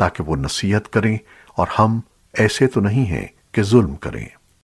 تاکہ وہ نصیحت کریں اور ہم ایسے تو نہیں ہیں کہ ظلم کریں۔